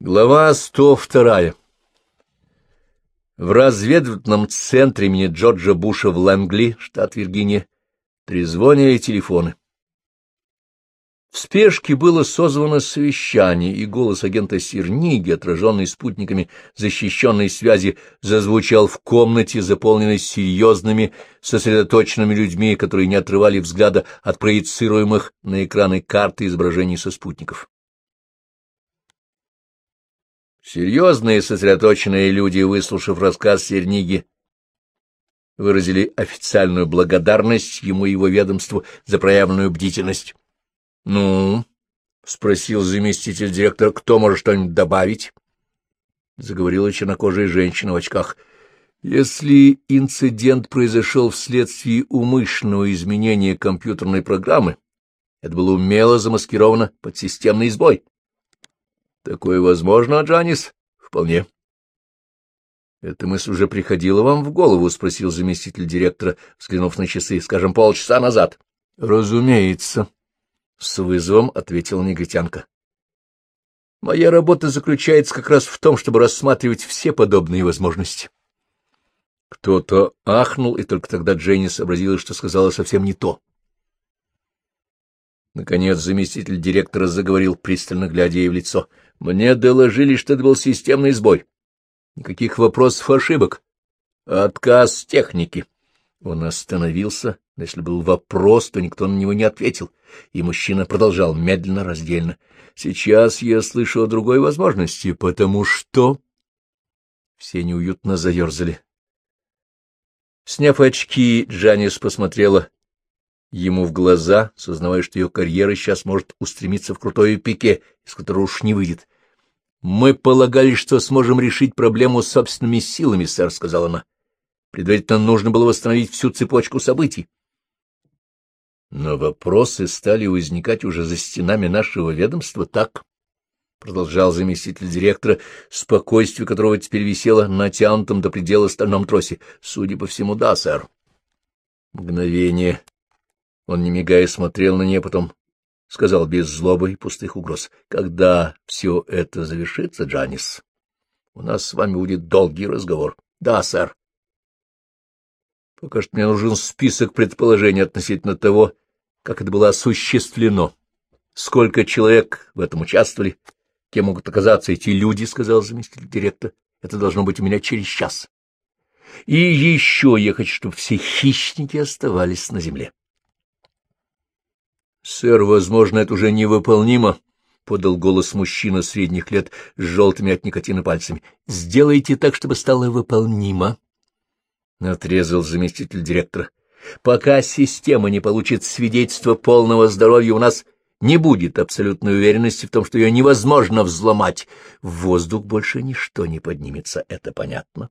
Глава 102. В разведывательном центре имени Джорджа Буша в Лэнгли, штат Виргиния, трезвонили телефоны. В спешке было созвано совещание, и голос агента Сирниги, отраженный спутниками защищенной связи, зазвучал в комнате, заполненной серьезными, сосредоточенными людьми, которые не отрывали взгляда от проецируемых на экраны карты изображений со спутников. Серьезные сосредоточенные люди, выслушав рассказ Серниги, выразили официальную благодарность ему и его ведомству за проявленную бдительность. — Ну, — спросил заместитель директора, — кто может что-нибудь добавить? Заговорила чернокожая женщина в очках. — Если инцидент произошел вследствие умышленного изменения компьютерной программы, это было умело замаскировано под системный сбой. — Такое возможно, Джанис? — Вполне. — Эта мысль уже приходила вам в голову? — спросил заместитель директора, взглянув на часы. — Скажем, полчаса назад. — Разумеется. — с вызовом ответила негритянка. — Моя работа заключается как раз в том, чтобы рассматривать все подобные возможности. Кто-то ахнул, и только тогда Дженни сообразила, что сказала совсем не то. Наконец заместитель директора заговорил, пристально глядя ей в лицо. — Мне доложили, что это был системный сбой. Никаких вопросов, ошибок. Отказ техники. Он остановился, но если был вопрос, то никто на него не ответил, и мужчина продолжал медленно, раздельно. — Сейчас я слышу о другой возможности, потому что... Все неуютно заерзали. Сняв очки, Джанис посмотрела ему в глаза, сознавая, что ее карьера сейчас может устремиться в крутое пике, из которого уж не выйдет. — Мы полагали, что сможем решить проблему собственными силами, сэр, — сказала она. Предварительно нужно было восстановить всю цепочку событий. Но вопросы стали возникать уже за стенами нашего ведомства так, — продолжал заместитель директора, спокойствие которого теперь висело на натянутом до предела стальном тросе. — Судя по всему, да, сэр. Мгновение он, не мигая, смотрел на нее, потом сказал без злобы и пустых угроз. — Когда все это завершится, Джанис, у нас с вами будет долгий разговор. — Да, сэр. — Пока что мне нужен список предположений относительно того, как это было осуществлено. Сколько человек в этом участвовали, кем могут оказаться эти люди, — сказал заместитель директора. — Это должно быть у меня через час. И еще я хочу, чтобы все хищники оставались на земле. — Сэр, возможно, это уже невыполнимо, — подал голос мужчина средних лет с желтыми от никотина пальцами. — Сделайте так, чтобы стало выполнимо, — отрезал заместитель директора. — Пока система не получит свидетельство полного здоровья, у нас не будет абсолютной уверенности в том, что ее невозможно взломать. В воздух больше ничто не поднимется, это понятно.